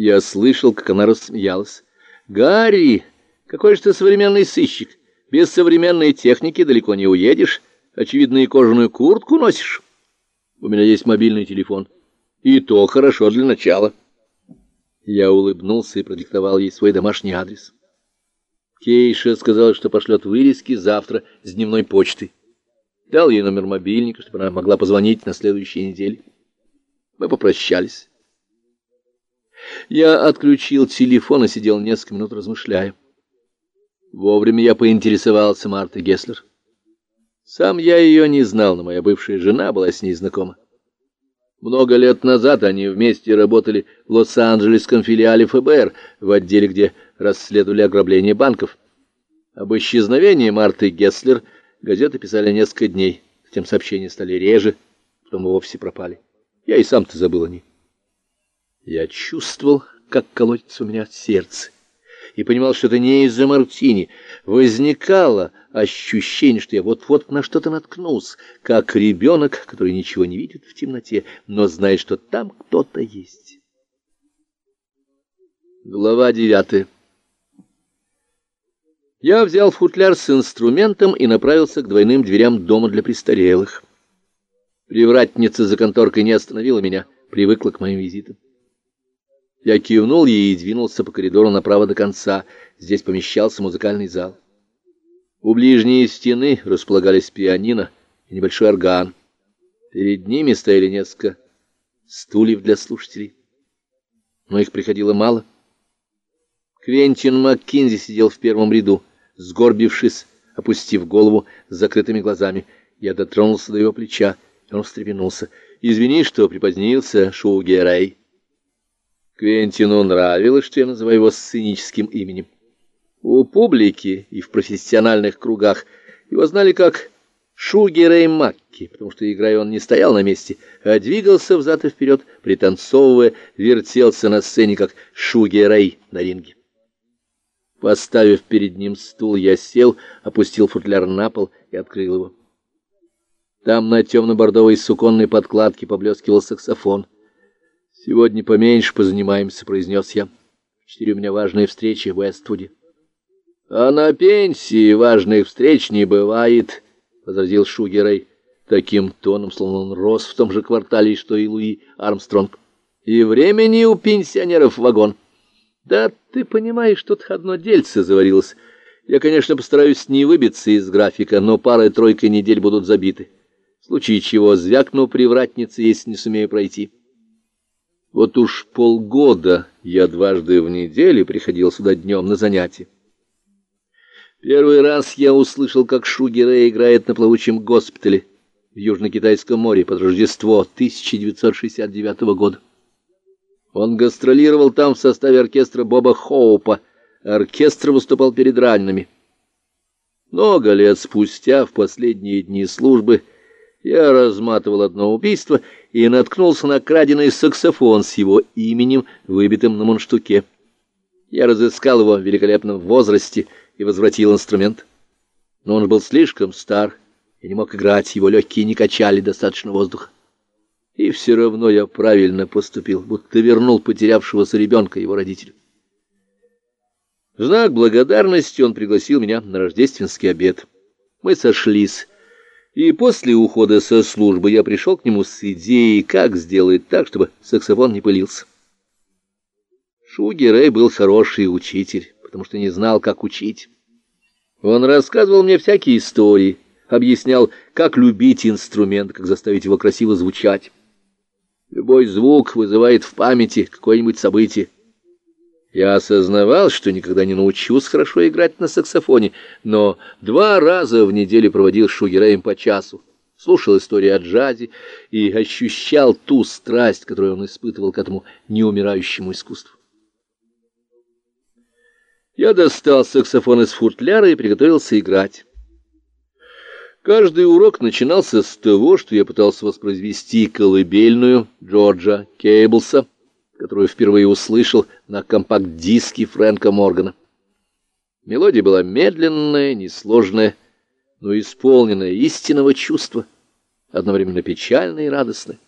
Я слышал, как она рассмеялась. «Гарри, какой же ты современный сыщик! Без современной техники далеко не уедешь. Очевидно, и кожаную куртку носишь. У меня есть мобильный телефон. И то хорошо для начала». Я улыбнулся и продиктовал ей свой домашний адрес. Кейша сказала, что пошлет вырезки завтра с дневной почты. Дал ей номер мобильника, чтобы она могла позвонить на следующей неделе. Мы попрощались. Я отключил телефон и сидел несколько минут размышляя. Вовремя я поинтересовался Мартой Гесслер. Сам я ее не знал, но моя бывшая жена была с ней знакома. Много лет назад они вместе работали в Лос-Анджелесском филиале ФБР, в отделе, где расследовали ограбление банков. Об исчезновении Марты Гесслер газеты писали несколько дней, затем сообщения стали реже, потом вовсе пропали. Я и сам-то забыл о ней. Я чувствовал, как колотится у меня сердце, и понимал, что это не из-за мартини. Возникало ощущение, что я вот-вот на что-то наткнулся, как ребенок, который ничего не видит в темноте, но знает, что там кто-то есть. Глава девятая. Я взял футляр с инструментом и направился к двойным дверям дома для престарелых. Привратница за конторкой не остановила меня, привыкла к моим визитам. Я кивнул ей и двинулся по коридору направо до конца. Здесь помещался музыкальный зал. У ближней стены располагались пианино и небольшой орган. Перед ними стояли несколько стульев для слушателей. Но их приходило мало. Квентин Маккинзи сидел в первом ряду, сгорбившись, опустив голову с закрытыми глазами. Я дотронулся до его плеча, и он встрепенулся. «Извини, что припозднился, Шугерей». Квентину нравилось, что я называю его сценическим именем. У публики и в профессиональных кругах его знали как Шугерей Макки, потому что, играя, он не стоял на месте, а двигался взад и вперед, пританцовывая, вертелся на сцене, как Шугерей на ринге. Поставив перед ним стул, я сел, опустил футляр на пол и открыл его. Там на темно-бордовой суконной подкладке поблескивал саксофон. «Сегодня поменьше позанимаемся», — произнес я. «Четыре у меня важные встречи в Эствуде». «А на пенсии важных встреч не бывает», — возразил Шугерей таким тоном, словно он рос в том же квартале, что и Луи Армстронг. «И времени у пенсионеров вагон». «Да ты понимаешь, тут одно дельце заварилось. Я, конечно, постараюсь не выбиться из графика, но пара-тройка недель будут забиты. В случае чего звякну привратницы, если не сумею пройти». Вот уж полгода я дважды в неделю приходил сюда днем на занятия. Первый раз я услышал, как Шугере играет на плавучем госпитале в Южно-Китайском море под Рождество 1969 года. Он гастролировал там в составе оркестра Боба Хоупа. Оркестр выступал перед ранеными. Много лет спустя, в последние дни службы, я разматывал одно убийство и наткнулся на краденый саксофон с его именем, выбитым на мундштуке. Я разыскал его в великолепном возрасте и возвратил инструмент. Но он был слишком стар и не мог играть, его легкие не качали достаточно воздуха. И все равно я правильно поступил, будто вернул потерявшегося ребенка его родителю. В знак благодарности он пригласил меня на рождественский обед. Мы сошлись, и после ухода со службы я пришел к нему с идеей, как сделать так, чтобы саксофон не пылился. Шуги Рэй был хороший учитель, потому что не знал, как учить. Он рассказывал мне всякие истории, объяснял, как любить инструмент, как заставить его красиво звучать. Любой звук вызывает в памяти какое-нибудь событие. Я осознавал, что никогда не научусь хорошо играть на саксофоне, но два раза в неделю проводил Шугереем по часу, слушал истории о джазе и ощущал ту страсть, которую он испытывал к этому неумирающему искусству. Я достал саксофон из футляра и приготовился играть. Каждый урок начинался с того, что я пытался воспроизвести колыбельную Джорджа Кейблса, которую впервые услышал на компакт-диске Фрэнка Моргана. Мелодия была медленная, несложная, но исполненная истинного чувства, одновременно печальная и радостная.